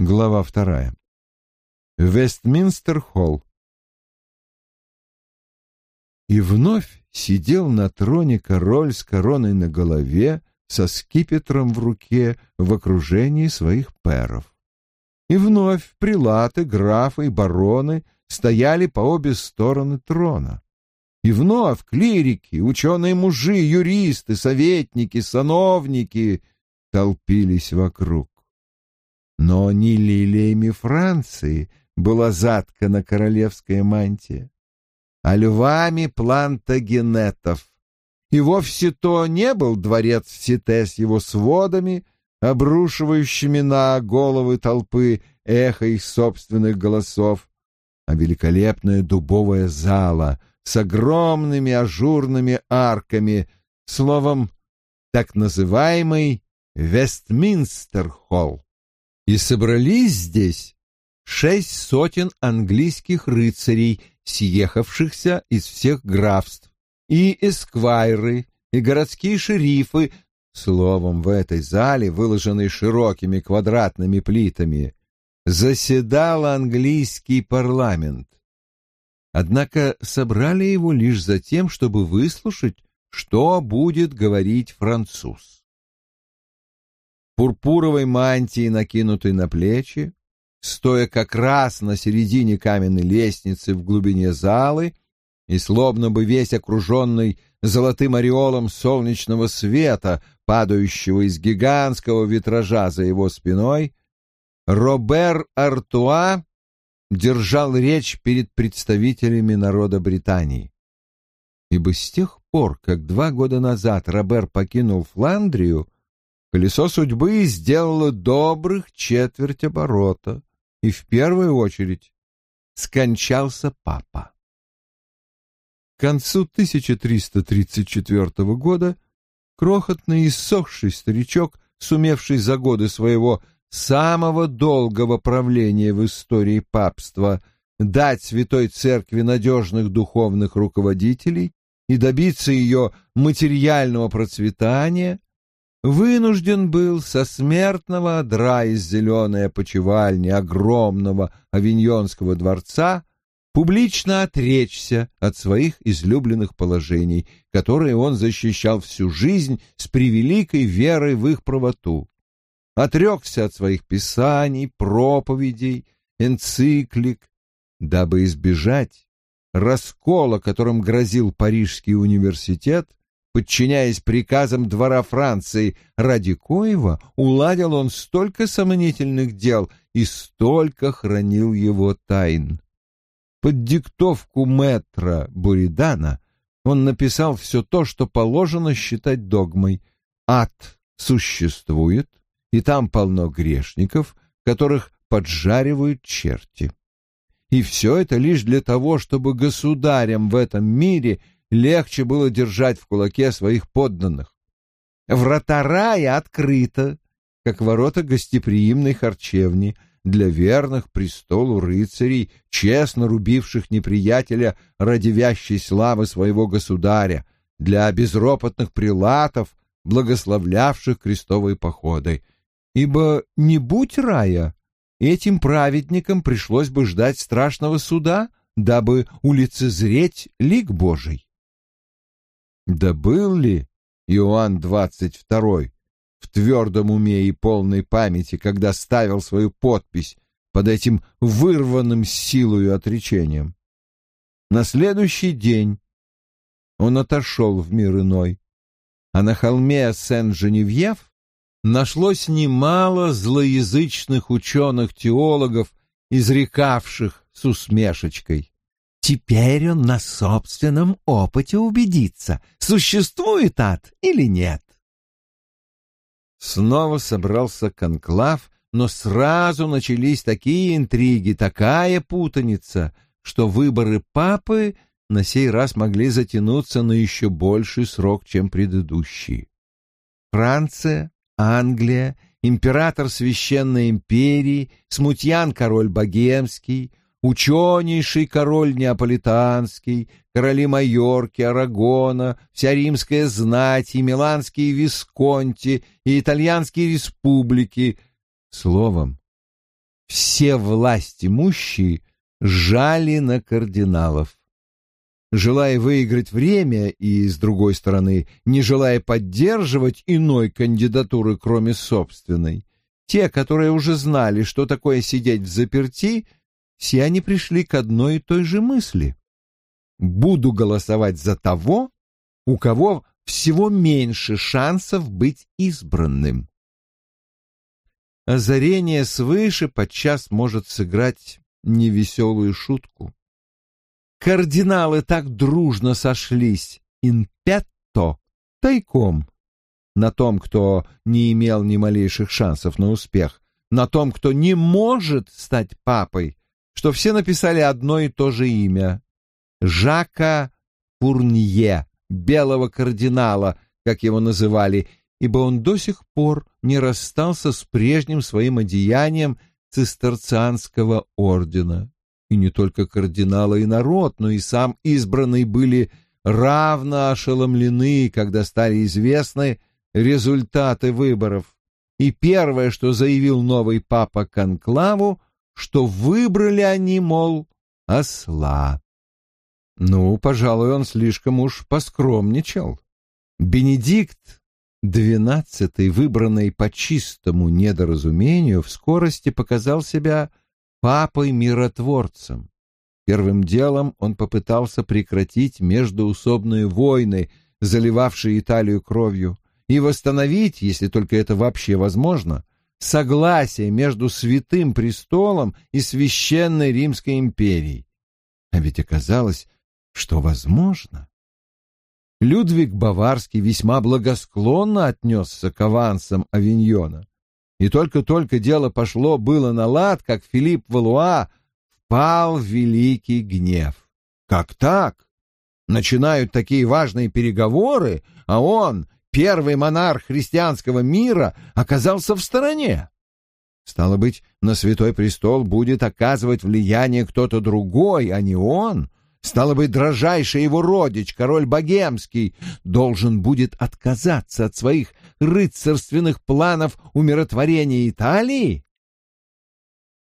Глава вторая. Вестминстер-холл. И вновь сидел на троне король с короной на голове, со скипетром в руке, в окружении своих перов. И вновь прилаты, графы и бароны стояли по обе стороны трона. И вновь клирики, ученые-мужи, юристы, советники, сановники толпились вокруг. Но не лилиями Франции была заткана королевская мантия, а львами плантагенетов. И вовсе то не был дворец Сите с его сводами, обрушивающими на головы толпы эхо их собственных голосов, а великолепная дубовая зала с огромными ажурными арками, словом, так называемый Вестминстер-холл. И собрались здесь шесть сотен английских рыцарей, съехавшихся из всех графств, и эсквайры, и городские шерифы, словом, в этой зале, выложенной широкими квадратными плитами, заседал английский парламент. Однако собрали его лишь за тем, чтобы выслушать, что будет говорить француз пурпуровой мантии, накинутой на плечи, стоя как раз на середине каменной лестницы в глубине залы и словно бы весь окруженный золотым ореолом солнечного света, падающего из гигантского витража за его спиной, Робер Артуа держал речь перед представителями народа Британии. Ибо с тех пор, как два года назад Робер покинул Фландрию, Колесо судьбы сделало добрых четверть оборота, и в первую очередь скончался папа. К концу 1334 года крохотный иссохший старичок, сумевший за годы своего самого долгого правления в истории папства дать Святой Церкви надежных духовных руководителей и добиться ее материального процветания, вынужден был со смертного одра из зеленой опочивальни огромного авиньонского дворца публично отречься от своих излюбленных положений, которые он защищал всю жизнь с превеликой верой в их правоту. Отрекся от своих писаний, проповедей, энциклик, дабы избежать раскола, которым грозил Парижский университет, подчиняясь приказам двора Франции, ради коего уладил он столько сомнительных дел и столько хранил его тайн. Под диктовку мэтра Буридана он написал все то, что положено считать догмой. Ад существует, и там полно грешников, которых поджаривают черти. И все это лишь для того, чтобы государям в этом мире – легче было держать в кулаке своих подданных. Врата рая открыты, как ворота гостеприимной харчевни, для верных престолу рыцарей, честно рубивших неприятеля ради вящей славы своего государя, для безропотных прилатов, благословлявших крестовые походы. Ибо не будь рая, этим праведникам пришлось бы ждать страшного суда, дабы улицезреть лик Божий. Да был ли Иоанн двадцать второй в твердом уме и полной памяти, когда ставил свою подпись под этим вырванным силою отречением? На следующий день он отошел в мир иной, а на холме Сен-Женевьев нашлось немало злоязычных ученых-теологов, изрекавших с усмешечкой. Теперь он на собственном опыте убедится, существует ад или нет. Снова собрался конклав, но сразу начались такие интриги, такая путаница, что выборы папы на сей раз могли затянуться на еще больший срок, чем предыдущие. Франция, Англия, император Священной империи, смутьян король богемский, ученейший король Неаполитанский, короли Майорки, Арагона, вся римская знать и миланские висконти, и итальянские республики. Словом, все власть имущие жали на кардиналов. Желая выиграть время и, с другой стороны, не желая поддерживать иной кандидатуры, кроме собственной, те, которые уже знали, что такое сидеть в заперти, все они пришли к одной и той же мысли. Буду голосовать за того, у кого всего меньше шансов быть избранным. Озарение свыше подчас может сыграть невеселую шутку. Кардиналы так дружно сошлись ин пятто тайком на том, кто не имел ни малейших шансов на успех, на том, кто не может стать папой, что все написали одно и то же имя — Жака Пурнье, белого кардинала, как его называли, ибо он до сих пор не расстался с прежним своим одеянием цистерцианского ордена. И не только кардинала и народ, но и сам избранный были равно ошеломлены, когда стали известны результаты выборов. И первое, что заявил новый папа Конклаву, что выбрали они, мол, осла. Ну, пожалуй, он слишком уж поскромничал. Бенедикт, двенадцатый, выбранный по чистому недоразумению, в скорости показал себя папой-миротворцем. Первым делом он попытался прекратить междоусобные войны, заливавшие Италию кровью, и восстановить, если только это вообще возможно, согласие между Святым Престолом и Священной Римской империей. А ведь оказалось, что возможно. Людвиг Баварский весьма благосклонно отнесся к авансам Авиньона. И только-только дело пошло было на лад, как Филипп Валуа впал в великий гнев. Как так? Начинают такие важные переговоры, а он, первый монарх христианского мира, оказался в стороне. Стало быть, на Святой Престол будет оказывать влияние кто-то другой, а не он. Стало быть, дрожайший его родич, король богемский, должен будет отказаться от своих рыцарственных планов умиротворения Италии?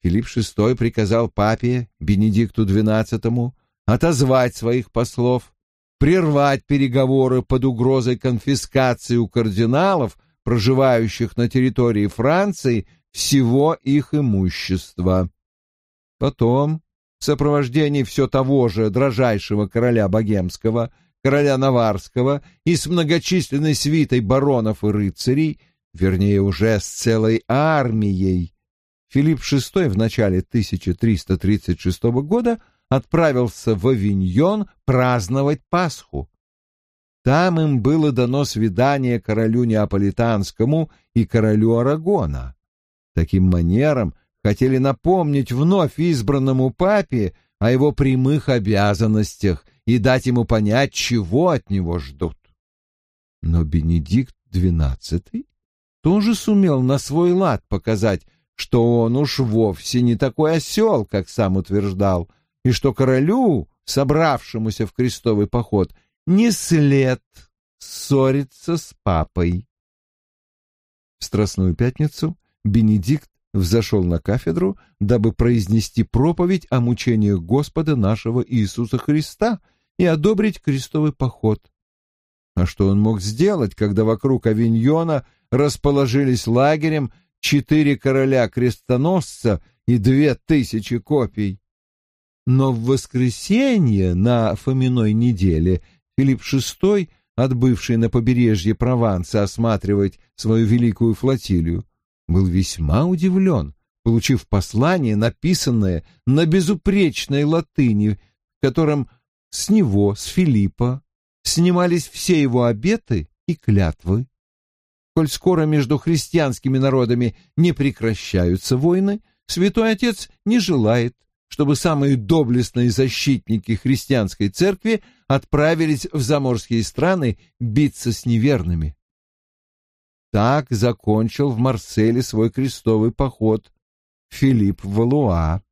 Филипп VI приказал папе Бенедикту XII отозвать своих послов, прервать переговоры под угрозой конфискации у кардиналов, проживающих на территории Франции, всего их имущества. Потом в сопровождении все того же дрожайшего короля богемского, короля Наварского и с многочисленной свитой баронов и рыцарей, вернее, уже с целой армией, Филипп VI в начале 1336 года отправился в Авиньон праздновать Пасху. Там им было дано свидание королю Неаполитанскому и королю Арагона. Таким манером хотели напомнить вновь избранному папе о его прямых обязанностях и дать ему понять, чего от него ждут. Но Бенедикт XII тоже сумел на свой лад показать, что он уж вовсе не такой осел, как сам утверждал, и что королю, собравшемуся в крестовый поход, не след ссориться с папой. В Страстную Пятницу Бенедикт взошел на кафедру, дабы произнести проповедь о мучениях Господа нашего Иисуса Христа и одобрить крестовый поход. А что он мог сделать, когда вокруг Авиньона расположились лагерем четыре короля-крестоносца и две тысячи копий? Но в воскресенье на Фоминой неделе Филипп VI, отбывший на побережье Прованса осматривать свою великую флотилию, был весьма удивлен, получив послание, написанное на безупречной латыни, в котором с него, с Филиппа, снимались все его обеты и клятвы. Коль скоро между христианскими народами не прекращаются войны, святой отец не желает, чтобы самые доблестные защитники христианской церкви отправились в заморские страны биться с неверными. Так закончил в Марселе свой крестовый поход Филипп Валуа.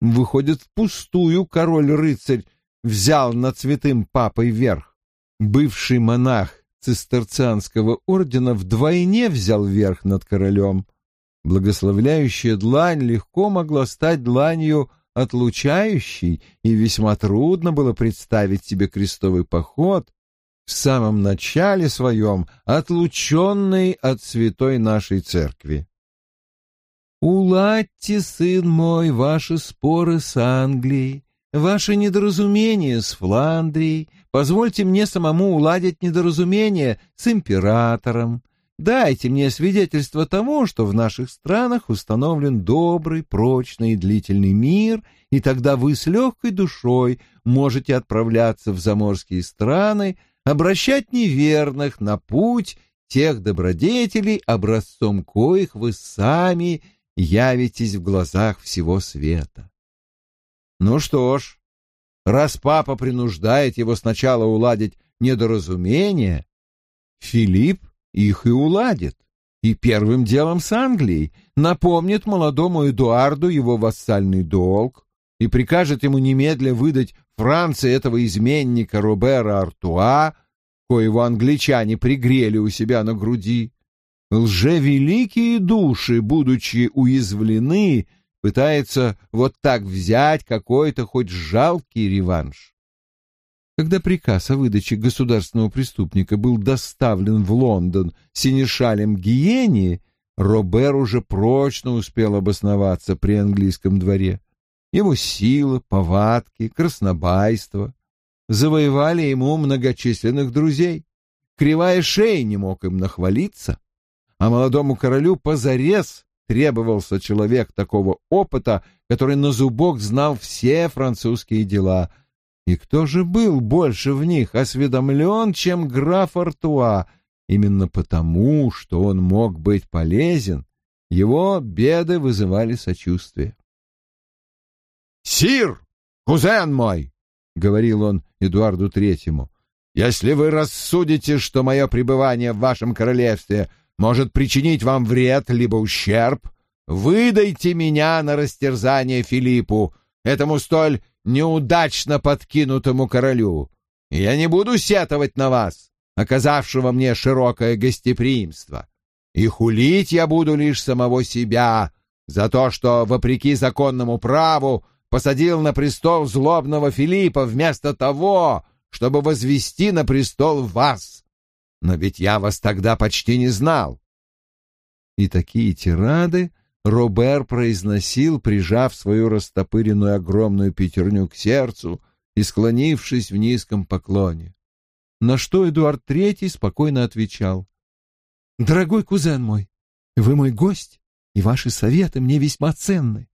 Выходит, впустую король-рыцарь взял над святым папой верх. Бывший монах цистерцианского ордена вдвойне взял верх над королем. Благословляющая длань легко могла стать дланью отлучающей, и весьма трудно было представить себе крестовый поход в самом начале своем, отлученный от святой нашей церкви. «Уладьте, сын мой, ваши споры с Англией, ваши недоразумения с Фландрией, позвольте мне самому уладить недоразумения с императором, Дайте мне свидетельство того, что в наших странах установлен добрый, прочный и длительный мир, и тогда вы с легкой душой можете отправляться в заморские страны, обращать неверных на путь тех добродетелей, образцом коих вы сами явитесь в глазах всего света. Ну что ж, раз папа принуждает его сначала уладить недоразумение, Филипп их и уладит. И первым делом с Англией напомнит молодому Эдуарду его вассальный долг и прикажет ему немедля выдать Франции этого изменника Робера Артуа, коего англичане пригрели у себя на груди. Лжевеликие души, будучи уязвлены, пытаются вот так взять какой-то хоть жалкий реванш. Когда приказ о выдаче государственного преступника был доставлен в Лондон синешалем Гиени, Робер уже прочно успел обосноваться при английском дворе. Его сила, повадки, краснобайство завоевали ему многочисленных друзей. Кривая шея не мог им нахвалиться, а молодому королю позарез требовался человек такого опыта, который на зубок знал все французские дела — и кто же был больше в них осведомлен, чем граф Артуа? Именно потому, что он мог быть полезен, его беды вызывали сочувствие. «Сир, кузен мой!» — говорил он Эдуарду Третьему. «Если вы рассудите, что мое пребывание в вашем королевстве может причинить вам вред либо ущерб, выдайте меня на растерзание Филиппу, этому столь неудачно подкинутому королю. Я не буду сетовать на вас, оказавшего мне широкое гостеприимство. И хулить я буду лишь самого себя за то, что, вопреки законному праву, посадил на престол злобного Филиппа вместо того, чтобы возвести на престол вас. Но ведь я вас тогда почти не знал. И такие тирады Робер произносил, прижав свою растопыренную огромную пятерню к сердцу и склонившись в низком поклоне. На что Эдуард Третий спокойно отвечал. «Дорогой кузен мой, вы мой гость, и ваши советы мне весьма ценны.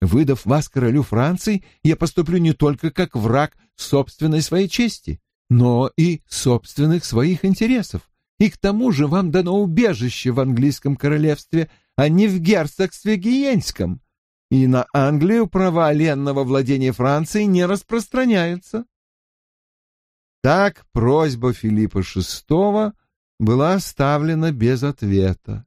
Выдав вас королю Франции, я поступлю не только как враг собственной своей чести, но и собственных своих интересов. И к тому же вам дано убежище в английском королевстве — а не в герцогстве Гиенском, и на Англию права ленного владения Франции не распространяются. Так просьба Филиппа VI была оставлена без ответа.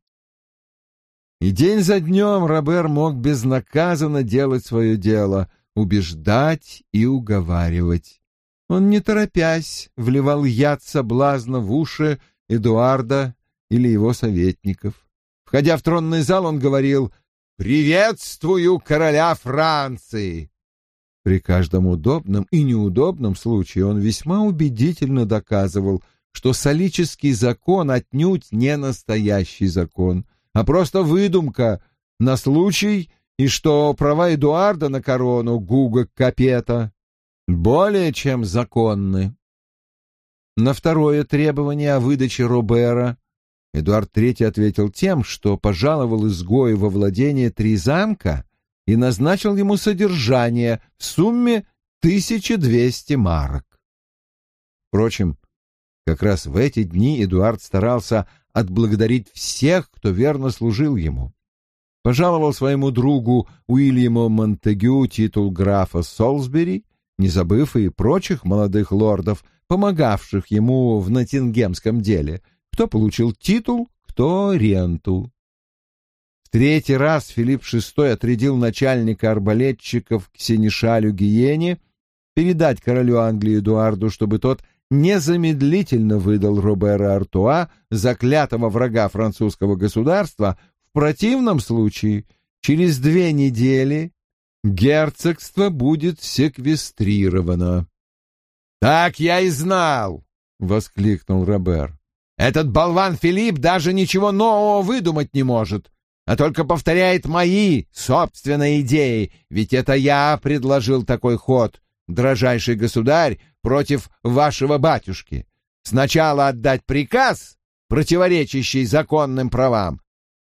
И день за днем Робер мог безнаказанно делать свое дело, убеждать и уговаривать. Он, не торопясь, вливал яд соблазна в уши Эдуарда или его советников. Входя в тронный зал, он говорил «Приветствую короля Франции!» При каждом удобном и неудобном случае он весьма убедительно доказывал, что солический закон отнюдь не настоящий закон, а просто выдумка на случай, и что права Эдуарда на корону Гуга Капета более чем законны. На второе требование о выдаче Робера Эдуард III ответил тем, что пожаловал изгою во владение три замка и назначил ему содержание в сумме 1200 марок. Впрочем, как раз в эти дни Эдуард старался отблагодарить всех, кто верно служил ему. Пожаловал своему другу Уильяму Монтегю титул графа Солсбери, не забыв и прочих молодых лордов, помогавших ему в Ноттингемском деле — кто получил титул, кто ренту. В третий раз Филипп VI отрядил начальника арбалетчиков к Сенешалю Гиене передать королю Англии Эдуарду, чтобы тот незамедлительно выдал Робера Артуа, заклятого врага французского государства, в противном случае через две недели герцогство будет секвестрировано. «Так я и знал!» — воскликнул Робер. «Этот болван Филипп даже ничего нового выдумать не может, а только повторяет мои собственные идеи, ведь это я предложил такой ход, дрожайший государь, против вашего батюшки. Сначала отдать приказ, противоречащий законным правам,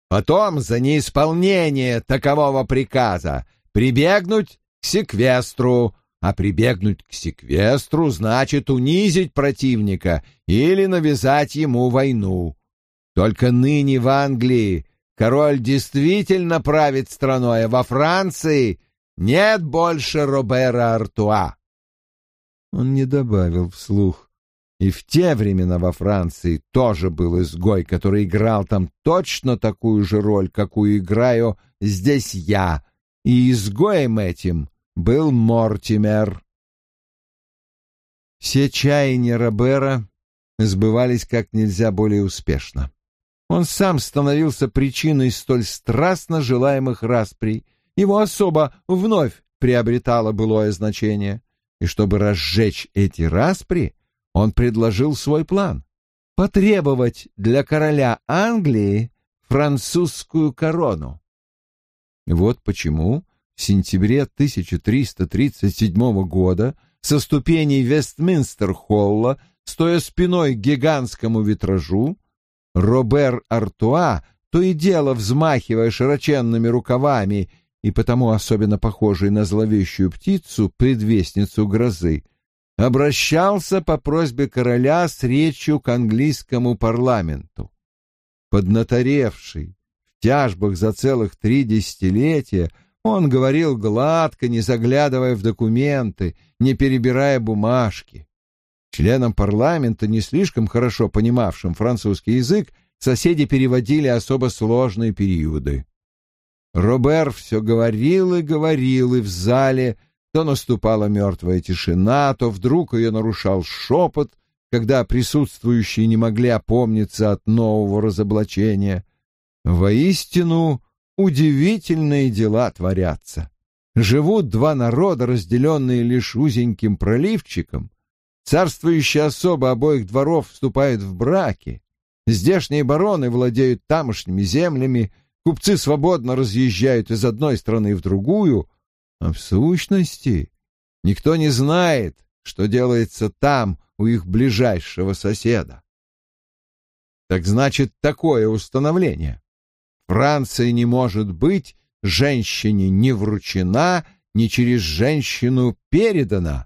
потом за неисполнение такового приказа прибегнуть к секвестру, а прибегнуть к секвестру значит унизить противника или навязать ему войну. Только ныне в Англии король действительно правит страной, а во Франции нет больше Робера Артуа. Он не добавил вслух. И в те времена во Франции тоже был изгой, который играл там точно такую же роль, какую играю здесь я, и изгоем этим был Мортимер. Все чаяния Робера сбывались как нельзя более успешно. Он сам становился причиной столь страстно желаемых расприй, его особо вновь приобретало былое значение, и чтобы разжечь эти распри, он предложил свой план — потребовать для короля Англии французскую корону. Вот почему сентябре 1337 года со ступеней Вестминстер-холла, стоя спиной к гигантскому витражу, Робер Артуа, то и дело взмахивая широченными рукавами и потому особенно похожий на зловещую птицу, предвестницу грозы, обращался по просьбе короля с речью к английскому парламенту. Поднаторевший в тяжбах за целых три десятилетия, он говорил гладко, не заглядывая в документы, не перебирая бумажки. Членам парламента, не слишком хорошо понимавшим французский язык, соседи переводили особо сложные периоды. Робер все говорил и говорил, и в зале то наступала мертвая тишина, то вдруг ее нарушал шепот, когда присутствующие не могли опомниться от нового разоблачения. Воистину, удивительные дела творятся. Живут два народа, разделенные лишь узеньким проливчиком. Царствующие особы обоих дворов вступают в браки. Здешние бароны владеют тамошними землями, купцы свободно разъезжают из одной страны в другую — а в сущности, никто не знает, что делается там, у их ближайшего соседа. Так значит, такое установление. Франция не может быть женщине не вручена, ни через женщину передана.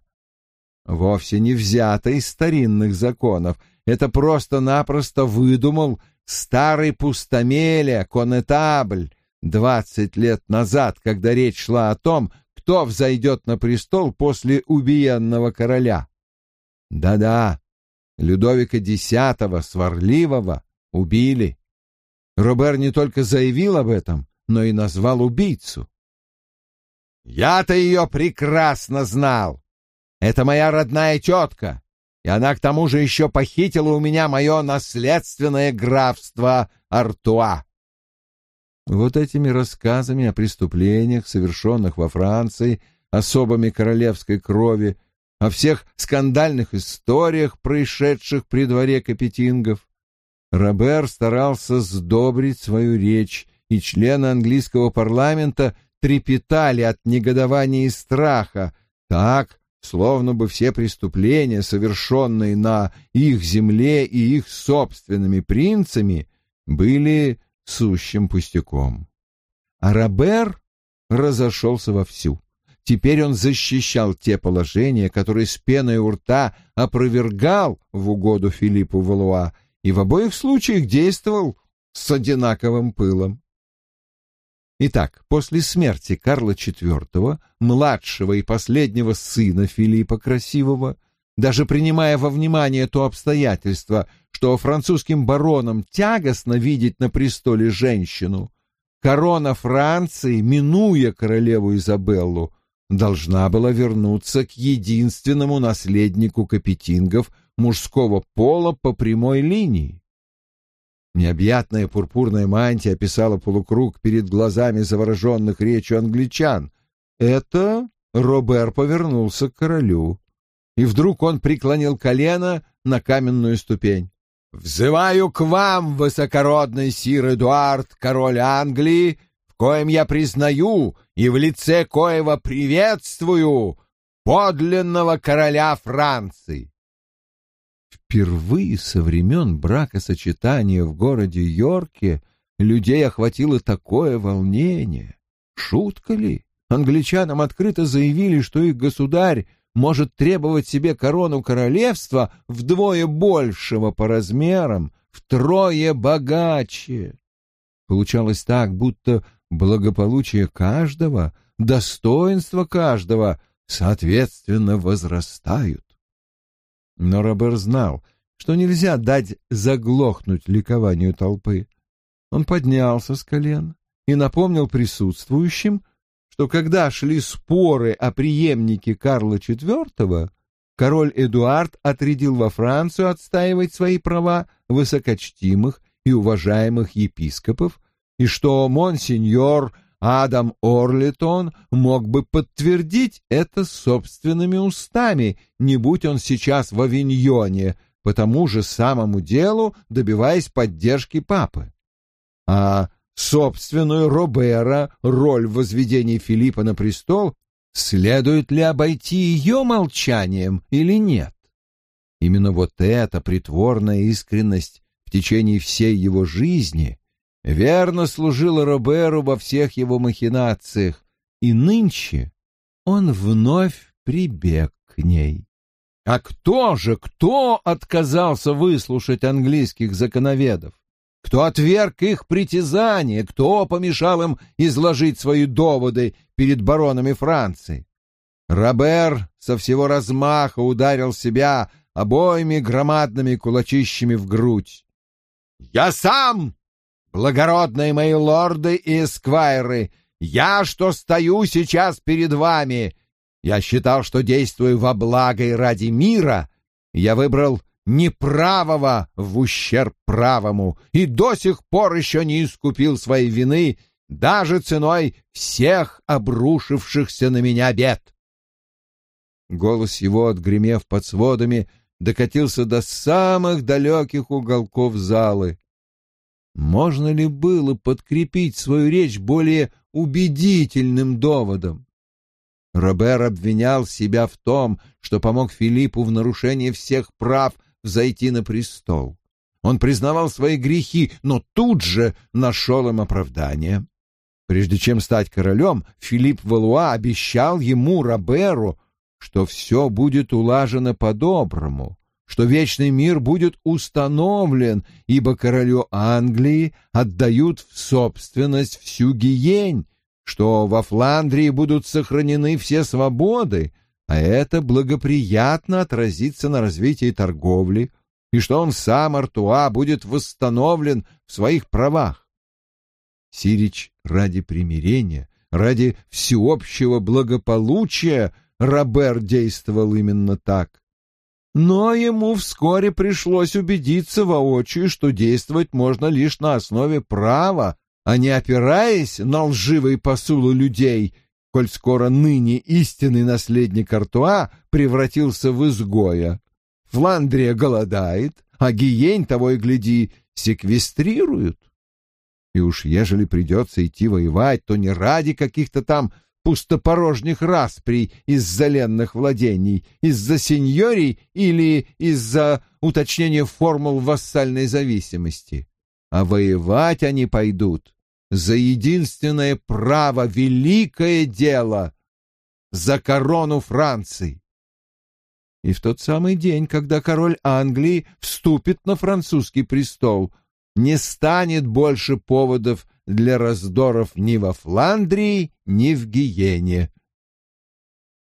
Вовсе не взято из старинных законов. Это просто-напросто выдумал старый пустомеля, конетабль, двадцать лет назад, когда речь шла о том, кто взойдет на престол после убиенного короля. Да-да, Людовика X, сварливого, убили. Робер не только заявил об этом, но и назвал убийцу. «Я-то ее прекрасно знал. Это моя родная тетка, и она к тому же еще похитила у меня мое наследственное графство Артуа. Вот этими рассказами о преступлениях, совершенных во Франции особами королевской крови, о всех скандальных историях, происшедших при дворе капетингов, Робер старался сдобрить свою речь, и члены английского парламента трепетали от негодования и страха, так, словно бы все преступления, совершенные на их земле и их собственными принцами, были сущим пустяком. А Робер разошелся вовсю. Теперь он защищал те положения, которые с пеной у рта опровергал в угоду Филиппу Валуа, и в обоих случаях действовал с одинаковым пылом. Итак, после смерти Карла IV, младшего и последнего сына Филиппа Красивого, даже принимая во внимание то обстоятельство, что французским баронам тягостно видеть на престоле женщину, корона Франции, минуя королеву Изабеллу, должна была вернуться к единственному наследнику капетингов мужского пола по прямой линии. Необъятная пурпурная мантия описала полукруг перед глазами завороженных речью англичан. Это Робер повернулся к королю. И вдруг он преклонил колено на каменную ступень. «Взываю к вам, высокородный сир Эдуард, король Англии, в коем я признаю и в лице коего приветствую подлинного короля Франции. Впервые со времен бракосочетания в городе Йорке людей охватило такое волнение. Шутка ли? Англичанам открыто заявили, что их государь может требовать себе корону королевства вдвое большего по размерам, втрое богаче. Получалось так, будто благополучие каждого, достоинство каждого соответственно возрастают. Но Робер знал, что нельзя дать заглохнуть ликованию толпы. Он поднялся с колен и напомнил присутствующим, что когда шли споры о преемнике Карла IV, король Эдуард отрядил во Францию отстаивать свои права высокочтимых и уважаемых епископов, и что монсеньор Адам Орлитон мог бы подтвердить это собственными устами, не будь он сейчас в Авиньоне, по тому же самому делу добиваясь поддержки папы. А собственную Робера роль в возведении Филиппа на престол следует ли обойти ее молчанием или нет? Именно вот эта притворная искренность в течение всей его жизни верно служила Роберу во всех его махинациях, и нынче он вновь прибег к ней. А кто же, кто отказался выслушать английских законоведов? Кто отверг их притязания? Кто помешал им изложить свои доводы перед баронами Франции? Робер со всего размаха ударил себя обоими громадными кулачищами в грудь. «Я сам Благородные мои лорды и эсквайры, я, что стою сейчас перед вами, я считал, что действую во благо и ради мира, я выбрал неправого в ущерб правому и до сих пор еще не искупил своей вины даже ценой всех обрушившихся на меня бед. Голос его, отгремев под сводами, докатился до самых далеких уголков залы. Можно ли было подкрепить свою речь более убедительным доводом? Робер обвинял себя в том, что помог Филиппу в нарушении всех прав взойти на престол. Он признавал свои грехи, но тут же нашел им оправдание. Прежде чем стать королем, Филипп Валуа обещал ему, Роберу, что все будет улажено по-доброму, что вечный мир будет установлен, ибо королю Англии отдают в собственность всю Гиень, что во Фландрии будут сохранены все свободы, а это благоприятно отразится на развитии торговли, и что он сам, Артуа, будет восстановлен в своих правах. Сирич ради примирения, ради всеобщего благополучия Робер действовал именно так. Но ему вскоре пришлось убедиться воочию, что действовать можно лишь на основе права, а не опираясь на лживые посулы людей, коль скоро ныне истинный наследник Артуа превратился в изгоя. Фландрия голодает, а Гиень, того и гляди, секвестрируют. И уж ежели придется идти воевать, то не ради каких-то там пустопорожних расприй из-за владений, из-за сеньорий или из-за уточнения формул вассальной зависимости. А воевать они пойдут за единственное право, великое дело, за корону Франции. И в тот самый день, когда король Англии вступит на французский престол, не станет больше поводов для раздоров ни во Фландрии, ни в Гиене.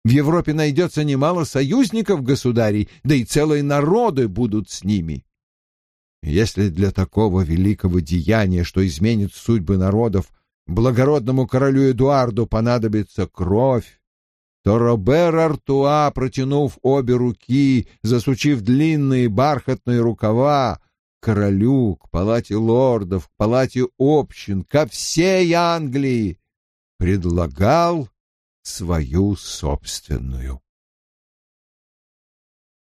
В Европе найдется немало союзников государей, да и целые народы будут с ними. Если для такого великого деяния, что изменит судьбы народов, благородному королю Эдуарду понадобится кровь, то Робер Артуа, протянув обе руки, засучив длинные бархатные рукава, королю, к палате лордов, к палате общин, ко всей Англии предлагал свою собственную.